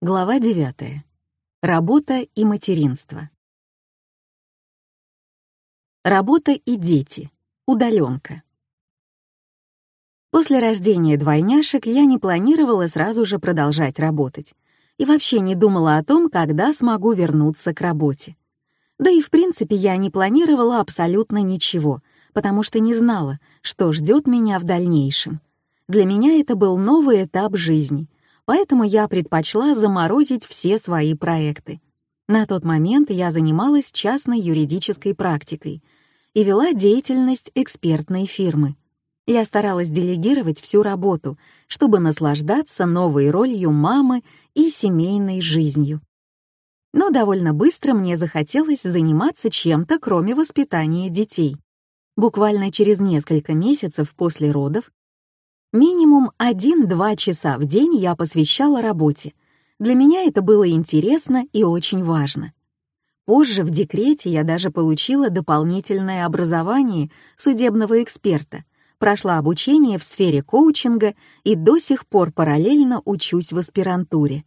Глава 9. Работа и материнство. Работа и дети. Удаленка. После рождения двойняшек я не планировала сразу же продолжать работать и вообще не думала о том, когда смогу вернуться к работе. Да и в принципе я не планировала абсолютно ничего, потому что не знала, что ждет меня в дальнейшем. Для меня это был новый этап жизни — поэтому я предпочла заморозить все свои проекты. На тот момент я занималась частной юридической практикой и вела деятельность экспертной фирмы. Я старалась делегировать всю работу, чтобы наслаждаться новой ролью мамы и семейной жизнью. Но довольно быстро мне захотелось заниматься чем-то, кроме воспитания детей. Буквально через несколько месяцев после родов Минимум 1-2 часа в день я посвящала работе. Для меня это было интересно и очень важно. Позже в декрете я даже получила дополнительное образование судебного эксперта, прошла обучение в сфере коучинга и до сих пор параллельно учусь в аспирантуре.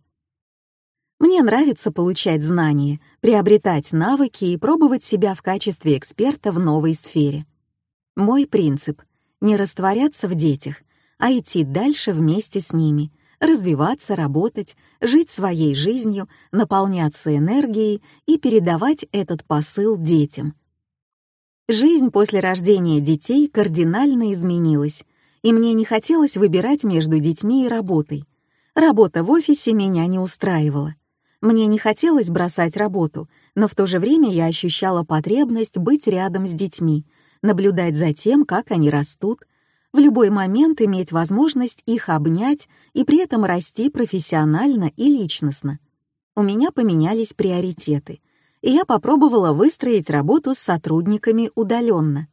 Мне нравится получать знания, приобретать навыки и пробовать себя в качестве эксперта в новой сфере. Мой принцип — не растворяться в детях, а идти дальше вместе с ними, развиваться, работать, жить своей жизнью, наполняться энергией и передавать этот посыл детям. Жизнь после рождения детей кардинально изменилась, и мне не хотелось выбирать между детьми и работой. Работа в офисе меня не устраивала. Мне не хотелось бросать работу, но в то же время я ощущала потребность быть рядом с детьми, наблюдать за тем, как они растут, в любой момент иметь возможность их обнять и при этом расти профессионально и личностно. У меня поменялись приоритеты, и я попробовала выстроить работу с сотрудниками удаленно.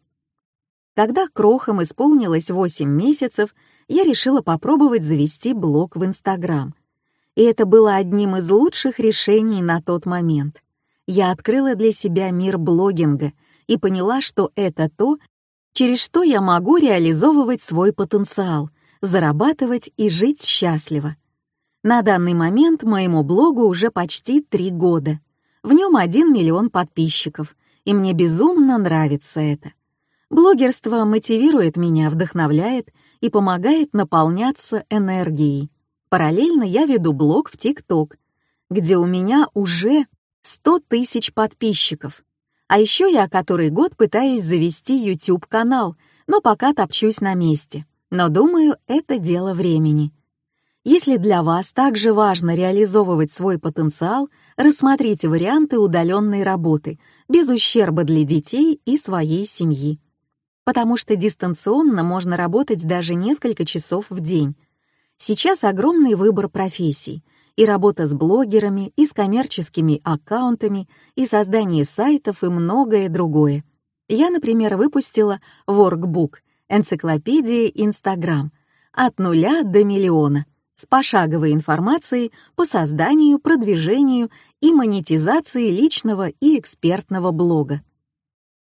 Когда крохам исполнилось 8 месяцев, я решила попробовать завести блог в Инстаграм. И это было одним из лучших решений на тот момент. Я открыла для себя мир блогинга и поняла, что это то, через что я могу реализовывать свой потенциал, зарабатывать и жить счастливо. На данный момент моему блогу уже почти три года. В нем один миллион подписчиков, и мне безумно нравится это. Блогерство мотивирует меня, вдохновляет и помогает наполняться энергией. Параллельно я веду блог в ТикТок, где у меня уже 100 тысяч подписчиков. А еще я который год пытаюсь завести YouTube-канал, но пока топчусь на месте. Но думаю, это дело времени. Если для вас также важно реализовывать свой потенциал, рассмотрите варианты удаленной работы, без ущерба для детей и своей семьи. Потому что дистанционно можно работать даже несколько часов в день. Сейчас огромный выбор профессий — и работа с блогерами, и с коммерческими аккаунтами, и создание сайтов, и многое другое. Я, например, выпустила Workbook, энциклопедия Instagram, от нуля до миллиона, с пошаговой информацией по созданию, продвижению и монетизации личного и экспертного блога.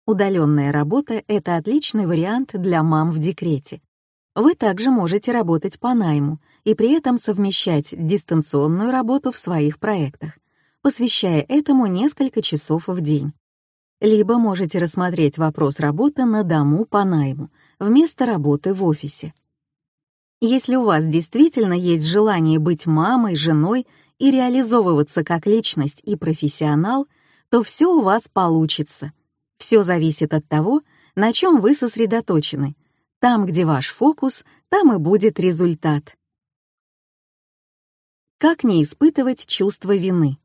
Удаленная работа — это отличный вариант для мам в декрете. Вы также можете работать по найму — и при этом совмещать дистанционную работу в своих проектах, посвящая этому несколько часов в день. Либо можете рассмотреть вопрос работы на дому по найму вместо работы в офисе. Если у вас действительно есть желание быть мамой, женой и реализовываться как личность и профессионал, то все у вас получится. Все зависит от того, на чем вы сосредоточены. Там, где ваш фокус, там и будет результат. Как не испытывать чувство вины?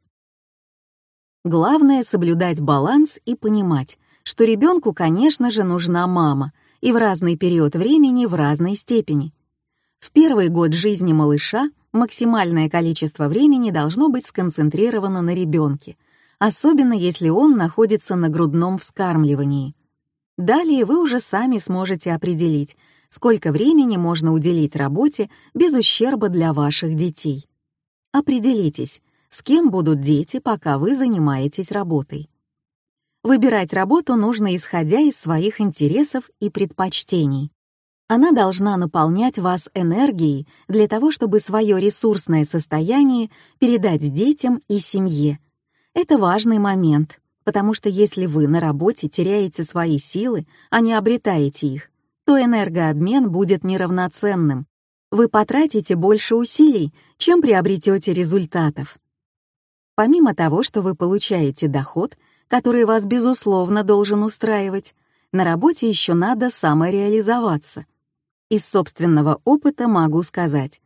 Главное — соблюдать баланс и понимать, что ребенку, конечно же, нужна мама, и в разный период времени в разной степени. В первый год жизни малыша максимальное количество времени должно быть сконцентрировано на ребенке, особенно если он находится на грудном вскармливании. Далее вы уже сами сможете определить, сколько времени можно уделить работе без ущерба для ваших детей. Определитесь, с кем будут дети, пока вы занимаетесь работой. Выбирать работу нужно исходя из своих интересов и предпочтений. Она должна наполнять вас энергией для того, чтобы свое ресурсное состояние передать детям и семье. Это важный момент, потому что если вы на работе теряете свои силы, а не обретаете их, то энергообмен будет неравноценным. Вы потратите больше усилий, чем приобретете результатов. Помимо того, что вы получаете доход, который вас, безусловно, должен устраивать, на работе еще надо самореализоваться — из собственного опыта могу сказать,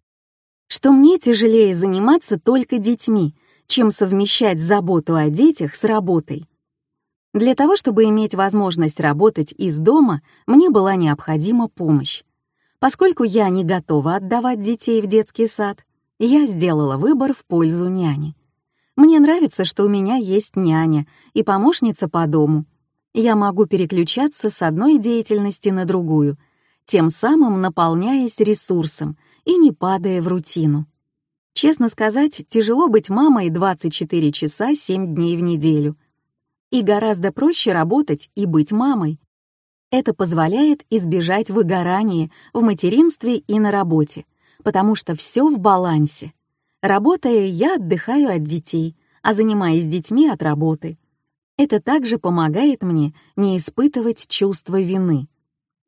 что мне тяжелее заниматься только детьми, чем совмещать заботу о детях с работой. Для того, чтобы иметь возможность работать из дома, мне была необходима помощь. Поскольку я не готова отдавать детей в детский сад, я сделала выбор в пользу няни. Мне нравится, что у меня есть няня и помощница по дому. Я могу переключаться с одной деятельности на другую — тем самым наполняясь ресурсом и не падая в рутину. Честно сказать, тяжело быть мамой 24 часа 7 дней в неделю. И гораздо проще работать и быть мамой. Это позволяет избежать выгорания в материнстве и на работе, потому что все в балансе. Работая, я отдыхаю от детей, а занимаясь детьми от работы. Это также помогает мне не испытывать чувство вины.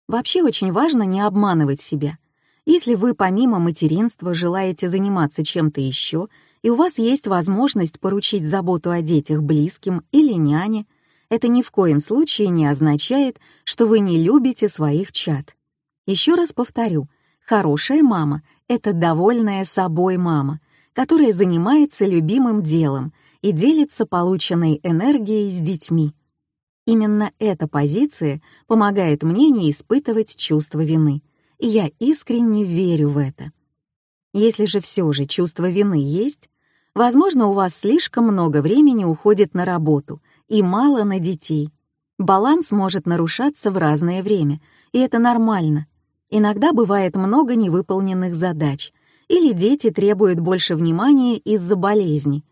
Вообще очень важно не обманывать себя. Если вы помимо материнства желаете заниматься чем-то еще, и у вас есть возможность поручить заботу о детях близким или няне, это ни в коем случае не означает, что вы не любите своих чад. Еще раз повторю, хорошая мама — это довольная собой мама, которая занимается любимым делом и делится полученной энергией с детьми. Именно эта позиция помогает мне не испытывать чувство вины, и я искренне верю в это. Если же все же чувство вины есть, возможно, у вас слишком много времени уходит на работу и мало на детей. Баланс может нарушаться в разное время, и это нормально. Иногда бывает много невыполненных задач, или дети требуют больше внимания из-за болезни.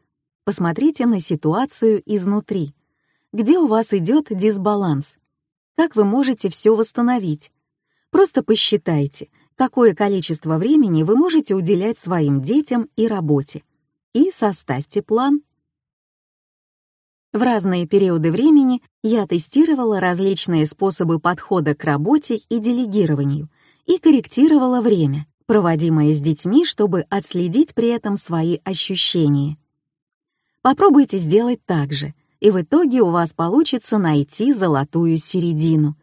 Посмотрите на ситуацию изнутри — где у вас идет дисбаланс. Как вы можете все восстановить? Просто посчитайте, какое количество времени вы можете уделять своим детям и работе. И составьте план. В разные периоды времени я тестировала различные способы подхода к работе и делегированию и корректировала время, проводимое с детьми, чтобы отследить при этом свои ощущения. Попробуйте сделать так же — и в итоге у вас получится найти золотую середину.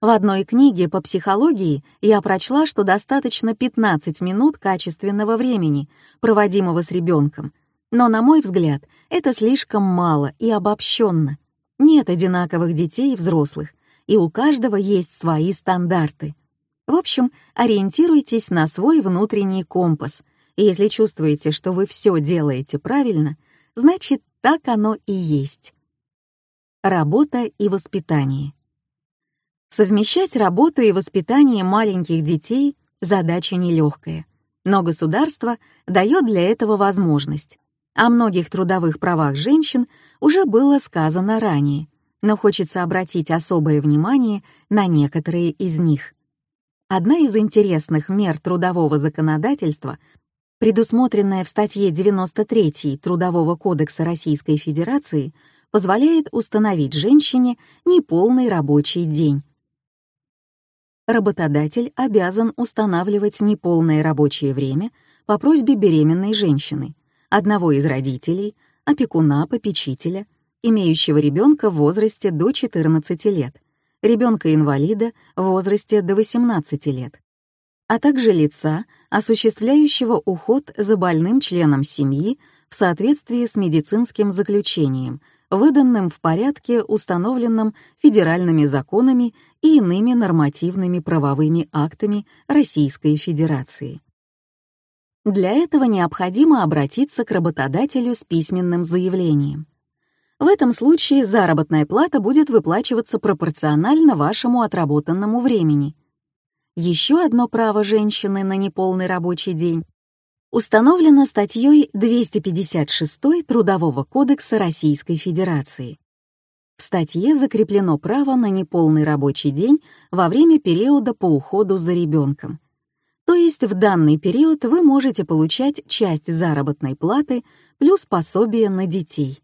В одной книге по психологии я прочла, что достаточно 15 минут качественного времени, проводимого с ребенком. Но, на мой взгляд, это слишком мало и обобщенно. Нет одинаковых детей и взрослых, и у каждого есть свои стандарты. В общем, ориентируйтесь на свой внутренний компас, и если чувствуете, что вы все делаете правильно, значит, так оно и есть. Работа и воспитание. Совмещать работу и воспитание маленьких детей — задача нелегкая, но государство дает для этого возможность. О многих трудовых правах женщин уже было сказано ранее, но хочется обратить особое внимание на некоторые из них. Одна из интересных мер трудового законодательства предусмотренная в статье 93 Трудового кодекса Российской Федерации, позволяет установить женщине неполный рабочий день. Работодатель обязан устанавливать неполное рабочее время по просьбе беременной женщины, одного из родителей, опекуна, попечителя, имеющего ребенка в возрасте до 14 лет, ребенка-инвалида в возрасте до 18 лет, а также лица, осуществляющего уход за больным членом семьи в соответствии с медицинским заключением, выданным в порядке, установленном федеральными законами и иными нормативными правовыми актами Российской Федерации. Для этого необходимо обратиться к работодателю с письменным заявлением. В этом случае заработная плата будет выплачиваться пропорционально вашему отработанному времени — еще одно право женщины на неполный рабочий день установлено статьей 256 Трудового кодекса Российской Федерации. В статье закреплено право на неполный рабочий день во время периода по уходу за ребенком. То есть в данный период вы можете получать часть заработной платы плюс пособие на детей.